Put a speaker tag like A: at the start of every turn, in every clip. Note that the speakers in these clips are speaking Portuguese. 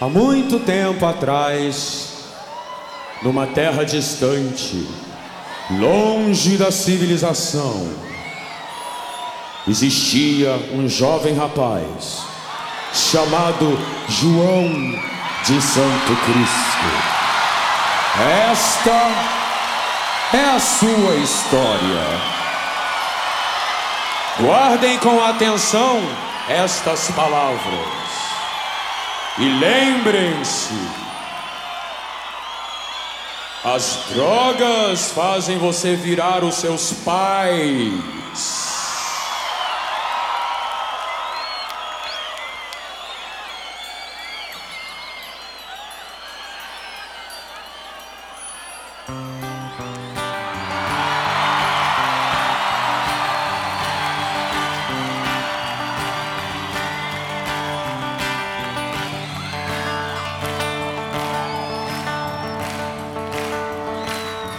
A: Há muito tempo atrás, numa terra distante, longe da civilização, existia um jovem rapaz chamado João de Santo Cristo. Esta é a sua história. Guardem com atenção estas palavras. E lembrem-se: as drogas fazem você virar os seus pais.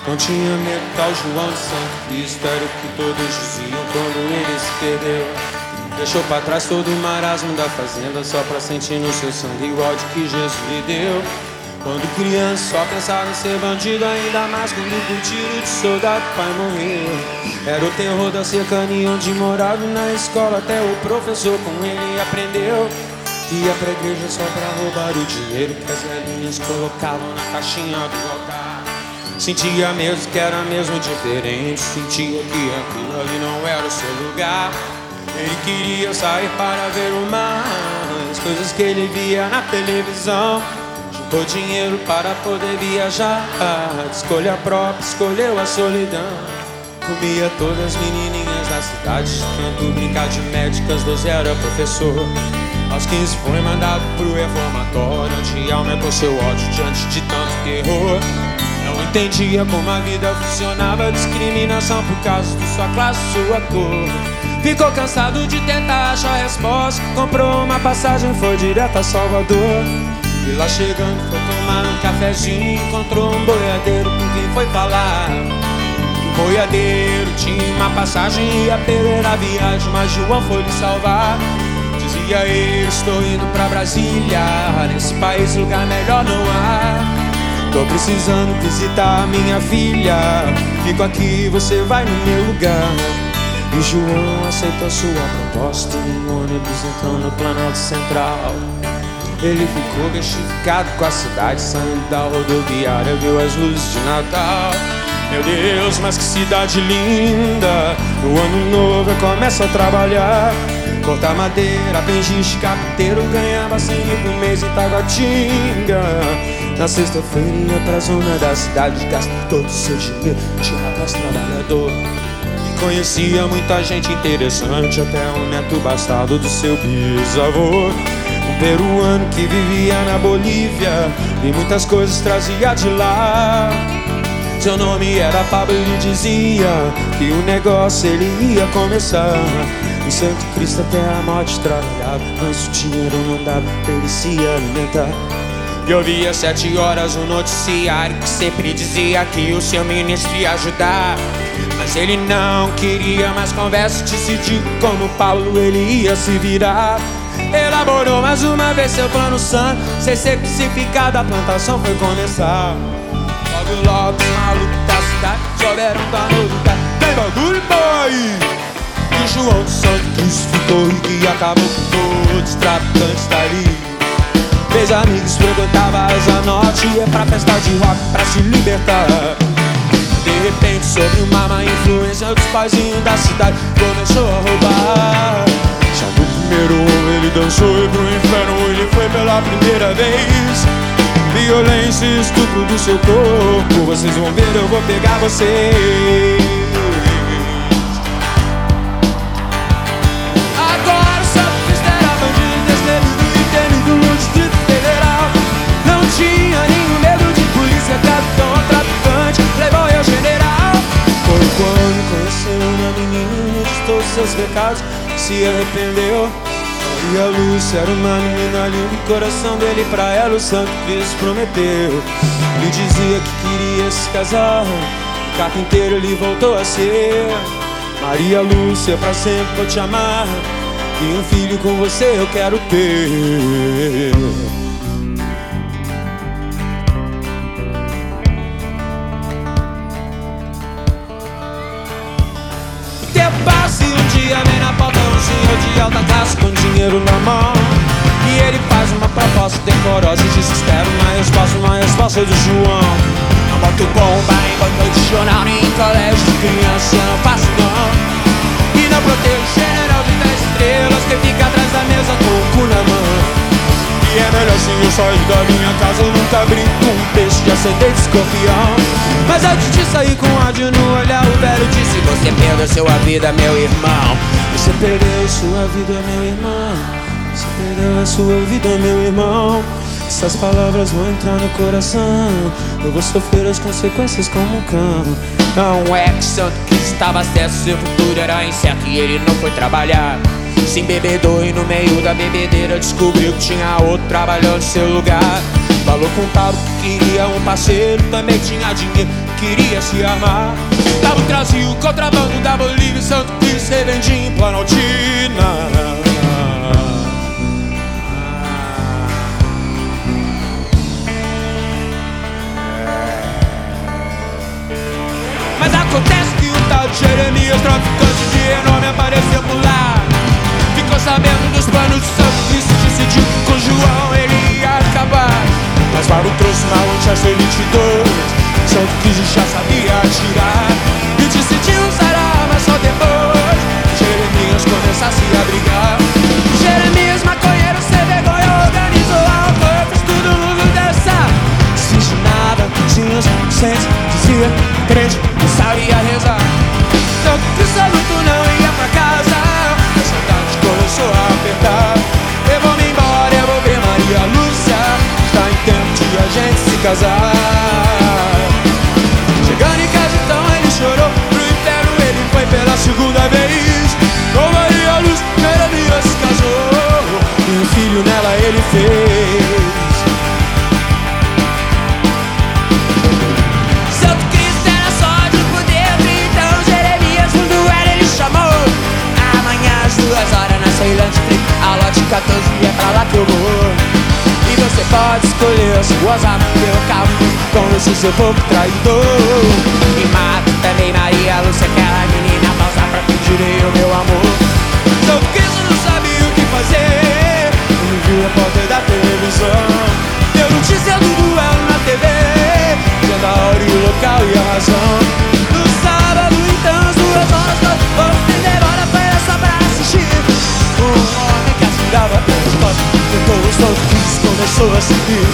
A: Não tinha medo tal João de Santo Cristo Era o que todos diziam quando ele se perdeu Deixou pra trás todo o marasmo da fazenda Só pra sentir no seu sangue o ódio que Jesus lhe deu. Quando criança só pensava em ser bandido Ainda mais quando com tiro de soldado pai morreu. Era o terror da cercania onde morava Na escola até o professor com ele aprendeu. Ia pra igreja só pra roubar o dinheiro Que as velhinhas colocavam na caixinha do altar Sentia mesmo que era mesmo diferente. Sentia que aquilo ali não era o seu lugar. Ele queria sair para ver o mar. As coisas que ele via na televisão. Juntou dinheiro para poder viajar. Escolha própria, escolheu a solidão. Comia todas as menininhas da cidade. Tanto brincar de médicas, 12 era professor. Aos 15 foi mandado pro reformatório Onde aumentou seu ódio diante de tanto terror não entendia como a vida funcionava. Discriminação por causa de sua classe, sua cor. Ficou cansado de tentar achar resposta. Comprou uma passagem, foi direto a Salvador. E lá chegando foi tomar um cafezinho. Encontrou um boiadeiro com quem foi falar. O boiadeiro tinha uma passagem Ia perder a viagem, mas João foi lhe salvar. Dizia ele, estou indo pra Brasília. Nesse país lugar melhor não há Tô precisando visitar minha filha. Fico aqui, você vai no meu lugar. E João aceitou sua proposta. Um ônibus entrou no Planalto Central. Ele ficou bestificado com a cidade Saindo da rodoviária, viu as luzes de Natal. Meu Deus, mas que cidade linda! No ano novo eu começo a trabalhar. Cortar madeira, benjiche, carpinteiro Ganhava cem mil por mês em Taguatinga Na sexta-feira ia pra zona da cidade Gasta todo o seu dinheiro, tinha mais trabalhador. Conhecia muita gente interessante Até um neto bastardo do seu bisavô. Um peruano que vivia na Bolívia E muitas coisas trazia de lá. Seu nome era Pablo e dizia que o negócio ele ia começar. Em Santo Cristo até a morte trabalhava Mas o dinheiro não dava pra ele se alimentar E eu via sete horas um noticiário Que sempre dizia que o seu ministro ia ajudar. Mas ele não queria mais conversa Decidiu como Paulo ele ia se virar. Elaborou mais uma vez seu plano santo Sem ser crucificado a plantação foi começar. Logo logo os malucos da cidade Souberam da novidade. Tem bagulho boy! E João de Santo Cristo ficou e acabou com todos os traficantes dali Fez amigos, frequentava as norte Ia pra festa de rock pra se libertar. De repente, sobre uma má influência dos paizinhos da cidade Começou a roubar. Já no primeiro ele dançou e pro inferno ele foi pela primeira vez. Violência e estupro do seu corpo Vocês vão ver, eu vou pegar vocês seus pecados, se arrependeu. E a luz era uma menina ali o coração dele pra ela o Santo Cristo prometeu. Lhe dizia que queria se casar, o carpinteiro lhe voltou a ser. Maria Lúcia, pra sempre vou te amar, e um filho com você eu quero ter. teu passe dia vem na pauta um senhor de alta classe com dinheiro na mão. E ele faz uma proposta decorosa e desespero espero eu faço, mas eu é do João. Não boto bomba em banca de jornal nem em colégio de criança Não faço não. E não protejo o general de 10 estrelas que fica atrás saí da minha casa nunca abri um peixe acender de escorpião Mas antes de sair com ódio no olhar o velho disse Você perdeu sua vida meu irmão. Você perdeu sua vida meu irmão. Você perdeu a sua vida meu irmão. Essas palavras vão entrar no coração. Eu vou sofrer as consequências como um cão. Não é que santo que estava certo Seu futuro era incerto e ele não foi trabalhar Se embebedou e no meio da bebedeira Descobriu que tinha outro trabalhando no seu lugar. Falou com o Pablo que queria um parceiro Também tinha dinheiro, queria se amar Pablo trazia o contrabando da Bolívia Santo Cristo em Planaltina. Acontece que o tal de Jeremias, traficante de renome, apareceu por lá. Sabendo dos planos de Santo Cristo, decidiu que com João ele ia acabar. Mas Paulo trouxe uma Manchester 22, Santo Cristo já sabia atirar. E decidiu usar a arma só depois Jeremias começasse a brigar. Jeremias, maconheiro, sem vergonha, organizou a fez todo mundo dançar. Existe nada, tinha os dizia crente 14 é pra lá que eu vou. E você pode escolher as suas Meu carro. Com esse seu povo traidor. E mata também Maria Lúcia Aquela menina falsa pra fingir o meu amor. Só começou a seguir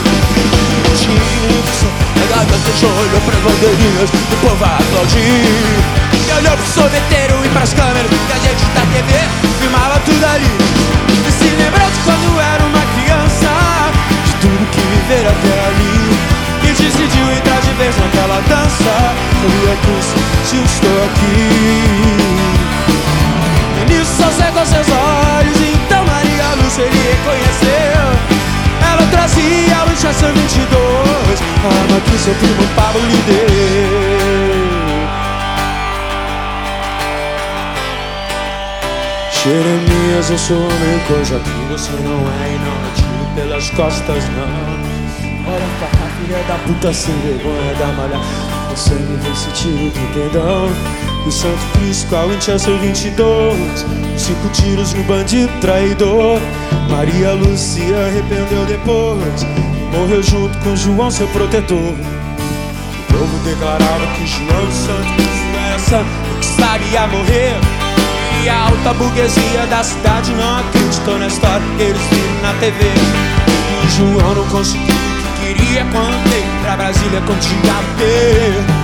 A: Tinha som, a garganta olhou pras bandeirinhas O povo a aplaudir E olhou pro sorveteiro e pras câmeras Que a gente da TV filmava tudo ali E se lembrou de quando era uma criança De tudo que viver até ali E decidiu entrar de vez naquela dança Sabia que se eu estou aqui que seu primo Pablo lhe deu. Jeremias, eu sou homem coisa que você não é E não atiro pelas costas não. Ora pra cá, filha da puta sem vergonha da malha. O sangue vem sentir do perdão. O Santo Cristo a Winchester 22 Cinco tiros no bandido traidor. Maria Lucia arrependeu depois Morreu junto com João, seu protetor. O povo declarava que João santo Que sabia morrer. E a alta burguesia da cidade não acreditou na história que eles viram na TV E João não conseguiu o que queria quando veio pra Brasília com o Ele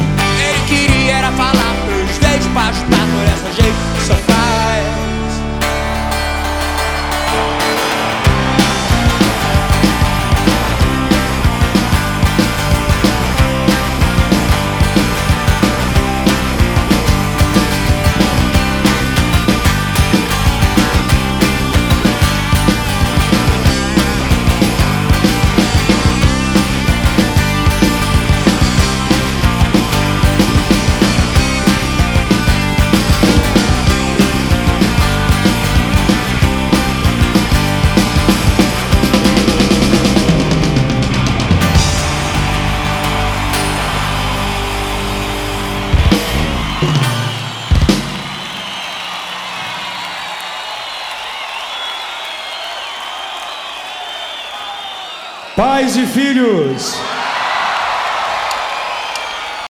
A: Pais e filhos.